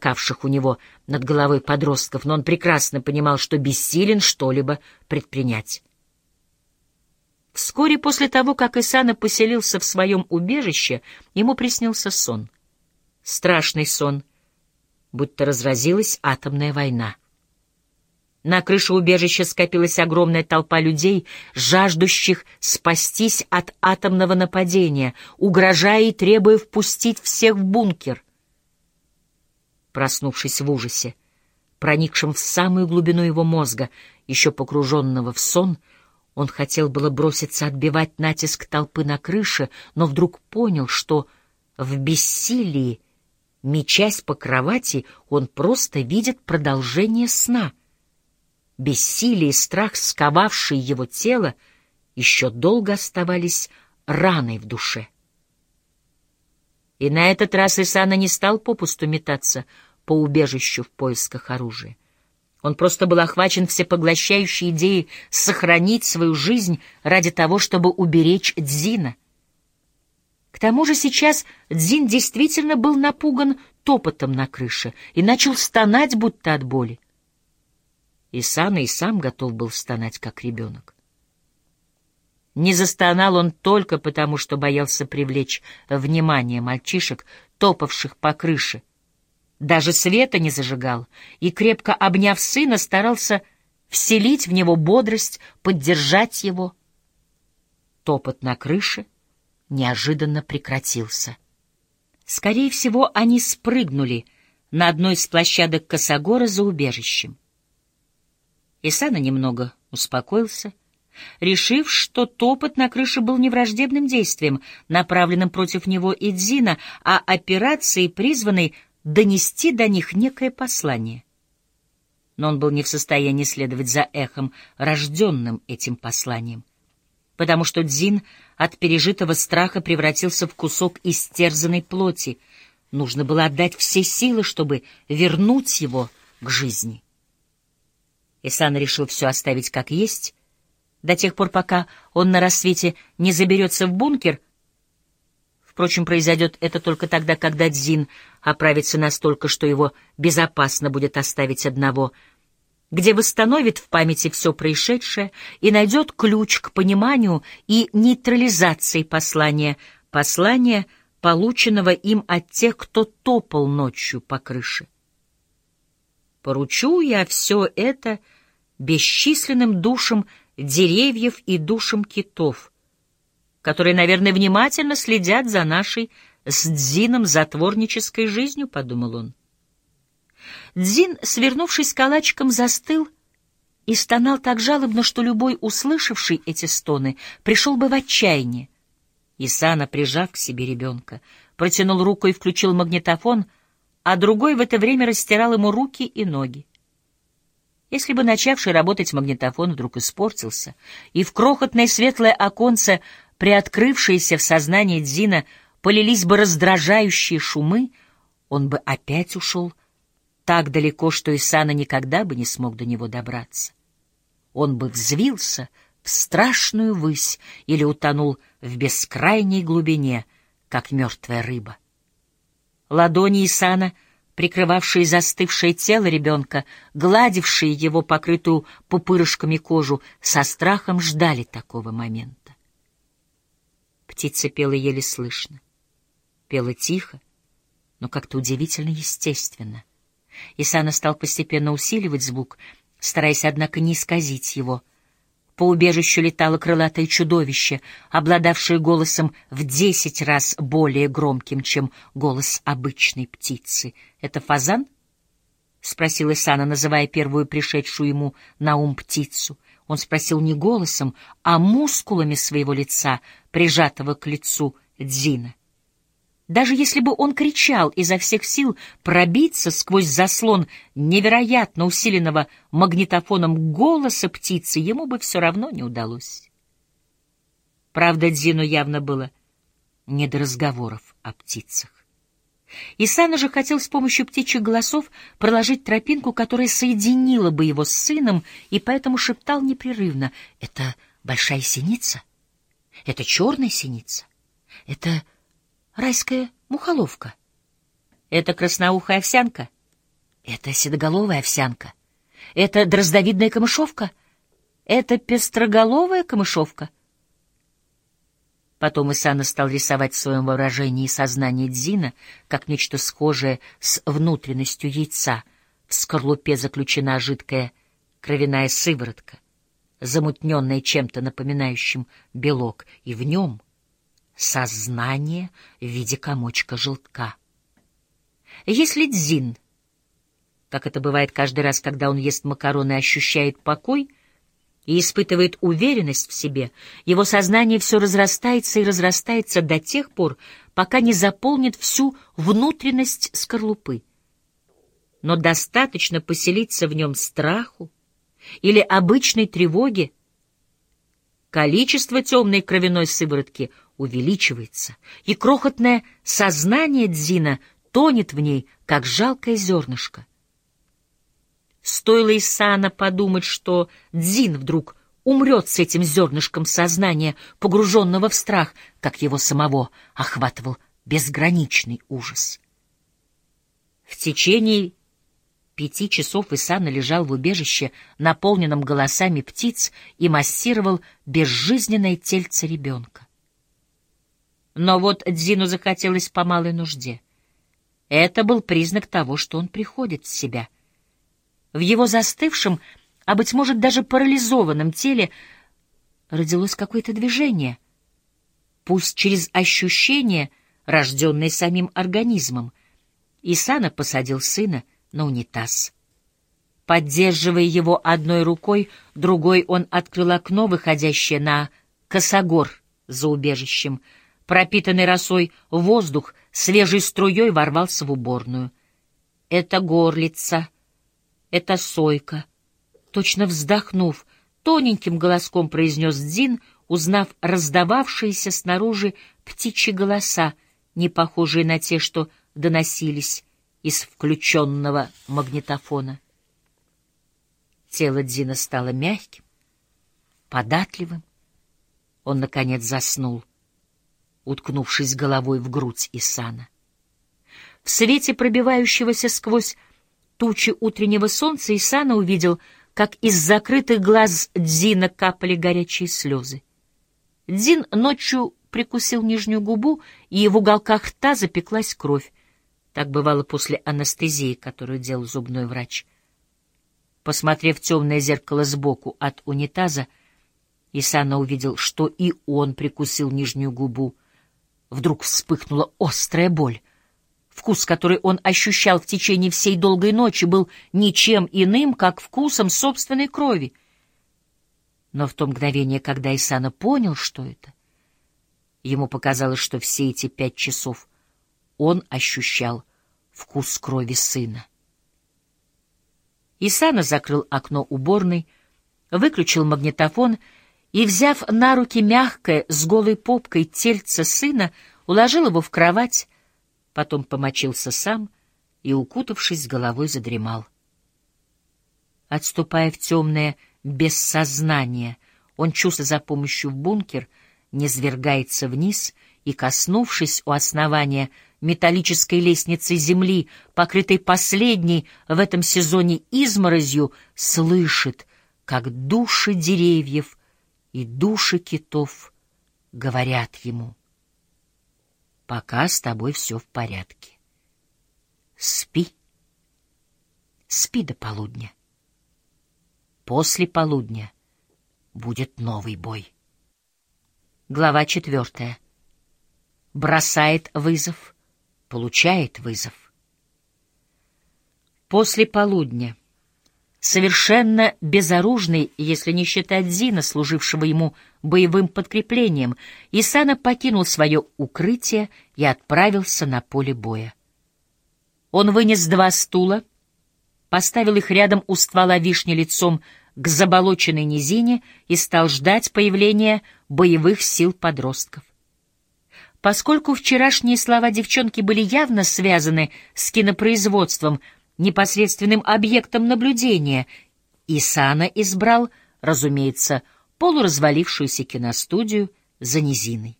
скакавших у него над головой подростков, но он прекрасно понимал, что бессилен что-либо предпринять. Вскоре после того, как Исана поселился в своем убежище, ему приснился сон. Страшный сон, будто разразилась атомная война. На крыше убежища скопилась огромная толпа людей, жаждущих спастись от атомного нападения, угрожая и требуя впустить всех в бункер. Проснувшись в ужасе, проникшем в самую глубину его мозга, еще погруженного в сон, он хотел было броситься отбивать натиск толпы на крыше, но вдруг понял, что в бессилии, мечась по кровати, он просто видит продолжение сна — бессилие и страх, сковавшие его тело, еще долго оставались раной в душе. И на этот раз Исана не стал попусту метаться по убежищу в поисках оружия. Он просто был охвачен всепоглощающей идеей сохранить свою жизнь ради того, чтобы уберечь Дзина. К тому же сейчас Дзин действительно был напуган топотом на крыше и начал стонать, будто от боли. Исана и сам готов был стонать, как ребенок. Не застонал он только потому, что боялся привлечь внимание мальчишек, топавших по крыше. Даже света не зажигал и, крепко обняв сына, старался вселить в него бодрость, поддержать его. Топот на крыше неожиданно прекратился. Скорее всего, они спрыгнули на одной из площадок Косогора за убежищем. Исана немного успокоился, решив, что топот на крыше был не враждебным действием, направленным против него и Дзина, а операцией, призванной донести до них некое послание. Но он был не в состоянии следовать за эхом, рожденным этим посланием, потому что Дзин от пережитого страха превратился в кусок истерзанной плоти. Нужно было отдать все силы, чтобы вернуть его к жизни. Исан решил все оставить как есть, до тех пор, пока он на рассвете не заберется в бункер. Впрочем, произойдет это только тогда, когда Дзин оправится настолько, что его безопасно будет оставить одного, где восстановит в памяти все происшедшее и найдет ключ к пониманию и нейтрализации послания, послания, полученного им от тех, кто топал ночью по крыше. Поручу я все это бесчисленным душам деревьев и душам китов, которые, наверное, внимательно следят за нашей с Дзином затворнической жизнью, — подумал он. Дзин, свернувшись калачиком, застыл и стонал так жалобно, что любой, услышавший эти стоны, пришел бы в отчаяние. Исана, прижав к себе ребенка, протянул руку и включил магнитофон — а другой в это время растирал ему руки и ноги. Если бы начавший работать магнитофон вдруг испортился, и в крохотное светлое оконце, приоткрывшееся в сознании Дзина, полились бы раздражающие шумы, он бы опять ушел так далеко, что Исана никогда бы не смог до него добраться. Он бы взвился в страшную высь или утонул в бескрайней глубине, как мертвая рыба. Ладони Исана, прикрывавшие застывшее тело ребенка, гладившие его покрытую пупырышками кожу, со страхом ждали такого момента. Птица пела еле слышно. Пела тихо, но как-то удивительно естественно. Исана стал постепенно усиливать звук, стараясь, однако, не исказить его — по убежищу летало крылатое чудовище, обладавшее голосом в десять раз более громким, чем голос обычной птицы. «Это фазан?» — спросил Исана, называя первую пришедшую ему на ум птицу. Он спросил не голосом, а мускулами своего лица, прижатого к лицу Дзина. Даже если бы он кричал изо всех сил пробиться сквозь заслон невероятно усиленного магнитофоном голоса птицы, ему бы все равно не удалось. Правда, Дзину явно было не до разговоров о птицах. Исана же хотел с помощью птичьих голосов проложить тропинку, которая соединила бы его с сыном, и поэтому шептал непрерывно «Это большая синица? Это черная синица? Это райская мухоловка. Это красноухая овсянка. Это седоголовая овсянка. Это дроздовидная камышовка. Это пестроголовая камышовка. Потом Исана стал рисовать в своем воображении сознание Дзина как нечто схожее с внутренностью яйца. В скорлупе заключена жидкая кровяная сыворотка, замутненная чем-то напоминающим белок, и в нем сознание в виде комочка желтка. Если Дзин, как это бывает каждый раз, когда он ест макароны, ощущает покой — и испытывает уверенность в себе, его сознание все разрастается и разрастается до тех пор, пока не заполнит всю внутренность скорлупы. Но достаточно поселиться в нем страху или обычной тревоги, количество темной кровяной сыворотки увеличивается, и крохотное сознание Дзина тонет в ней, как жалкое зернышко. Стоило Исана подумать, что Дзин вдруг умрет с этим зернышком сознания, погруженного в страх, как его самого охватывал безграничный ужас. В течение пяти часов Исана лежал в убежище, наполненном голосами птиц, и массировал безжизненное тельце ребенка. Но вот Дзину захотелось по малой нужде. Это был признак того, что он приходит в себя — в его застывшем, а, быть может, даже парализованном теле родилось какое-то движение, пусть через ощущение, рожденное самим организмом. Исана посадил сына на унитаз. Поддерживая его одной рукой, другой он открыл окно, выходящее на косогор за убежищем. Пропитанный росой воздух свежей струей ворвался в уборную. Это горлица — это Сойка. Точно вздохнув, тоненьким голоском произнес Дзин, узнав раздававшиеся снаружи птичьи голоса, не похожие на те, что доносились из включенного магнитофона. Тело Дзина стало мягким, податливым. Он, наконец, заснул, уткнувшись головой в грудь Исана. В свете пробивающегося сквозь тучи утреннего солнца, Исана увидел, как из закрытых глаз Дзина капали горячие слезы. Дзин ночью прикусил нижнюю губу, и в уголках рта запеклась кровь. Так бывало после анестезии, которую делал зубной врач. Посмотрев в темное зеркало сбоку от унитаза, Исана увидел, что и он прикусил нижнюю губу. Вдруг вспыхнула острая боль. Вкус, который он ощущал в течение всей долгой ночи, был ничем иным, как вкусом собственной крови. Но в то мгновение, когда Исана понял, что это, ему показалось, что все эти пять часов он ощущал вкус крови сына. Исана закрыл окно уборной, выключил магнитофон и, взяв на руки мягкое с голой попкой тельце сына, уложил его в кровать, потом помочился сам и, укутавшись головой, задремал. Отступая в темное бессознание, он чувствуя за помощью в бункер, не свергается вниз и, коснувшись у основания металлической лестницы земли, покрытой последней в этом сезоне изморозью, слышит, как души деревьев и души китов говорят ему — пока с тобой все в порядке. Спи. Спи до полудня. После полудня будет новый бой. Глава четвертая. Бросает вызов, получает вызов. После полудня совершенно безоружный, если не считать Зина, служившего ему боевым подкреплением, Исана покинул свое укрытие и отправился на поле боя. Он вынес два стула, поставил их рядом у ствола вишни лицом к заболоченной низине и стал ждать появления боевых сил подростков. Поскольку вчерашние слова девчонки были явно связаны с кинопроизводством — непосредственным объектом наблюдения. Исана избрал, разумеется, полуразвалившуюся киностудию за низиной.